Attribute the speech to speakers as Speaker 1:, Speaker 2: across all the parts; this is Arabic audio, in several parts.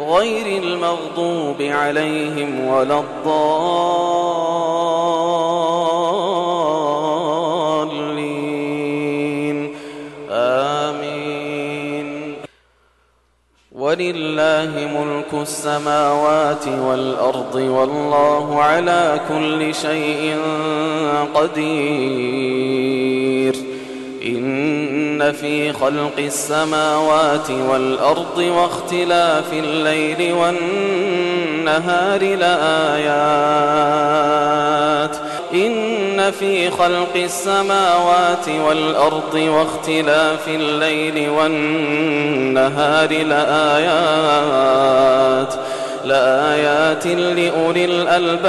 Speaker 1: غير المغضوب عليهم ولا الضالين. آمين. ولله ملك السماوات والأرض والله على كل شيء قدير. إن في خلق السماوات والأرض واختلاف الليل والنهار لآيات. إن في خلق السماوات والأرض واختلاف الليل والنهار لآيات. لآيات لأولي الألباب.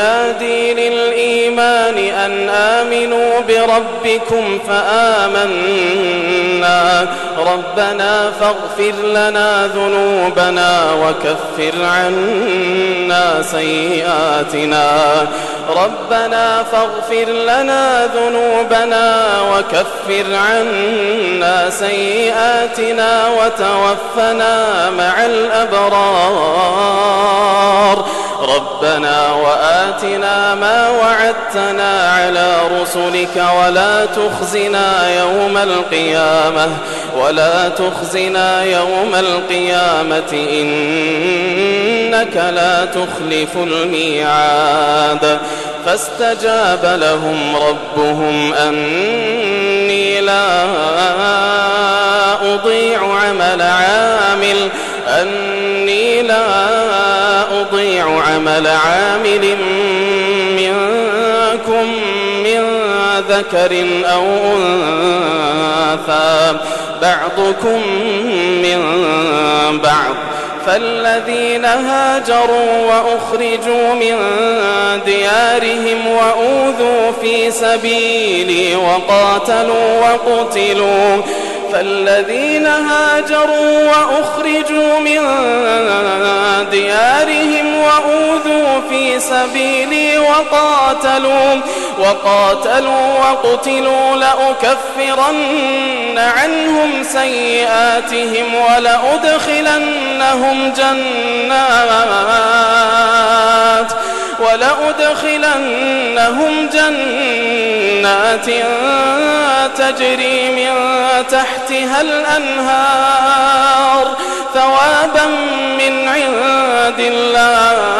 Speaker 1: ينادي للإيمان أن آمنوا بربكم فآمنا. ربنا فاغفر لنا ذنوبنا وكفر عنا سيئاتنا. ربنا فاغفر لنا ذنوبنا وكفر عنا سيئاتنا وتوفنا مع الأبرار. ربنا وآتنا ما وعدتنا على رسلك ولا تخزنا يوم القيامة ولا تخزنا يوم القيامة إنك لا تخلف الميعاد فاستجاب لهم ربهم أني عمل عامل منكم من ذكر أو أنثى بعضكم من بعض فالذين هاجروا وأخرجوا من ديارهم وأوذوا في سبيلي وقاتلوا وقتلوا فالذين هاجروا وأخرجوا من سبيلي وقاتلوا وقاتلوا وقتلوا لأكفرن عنهم سيئاتهم ولأدخلنهم جنات ولأدخلنهم جنات تجري من تحتها الأنهار ثوابا من عند الله.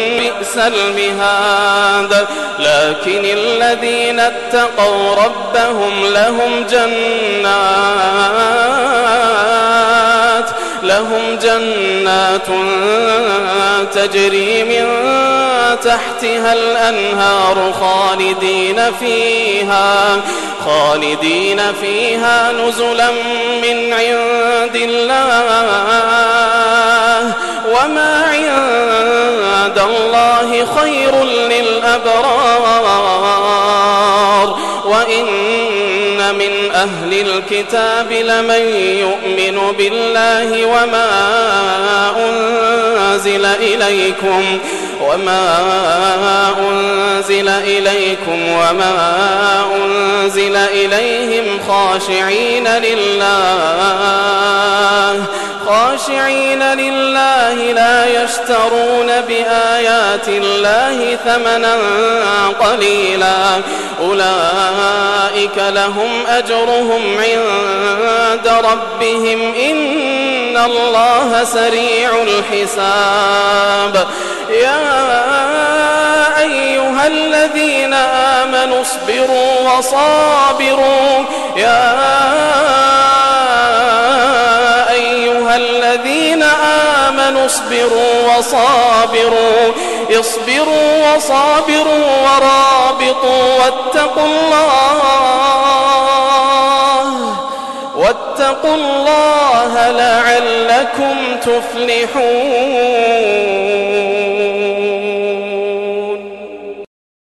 Speaker 1: بئس المهاد. لكن الذين اتقوا ربهم لهم جنات لهم جنات تجري من تحتها الأنهار خالدين فيها خالدين فيها نزلا من عند الله. الله خير للأبرار. وإن من أهل الكتاب لمن يؤمن بالله وما أنزل إليكم وما أنزل إليكم وما أنزل إليهم خاشعين لله. خاشعين لله لا يشترون بآيات الله ثمنا قليلا. أولئك لهم أجرهم عند ربهم. إن الله سريع الحساب. يا أيها الذين آمنوا اصبروا وصابروا. يا أيها الذين آمنوا اصبروا وصابروا. اصبروا وصابروا ورابطوا واتقوا الله واتقوا الله لعلكم تفلحون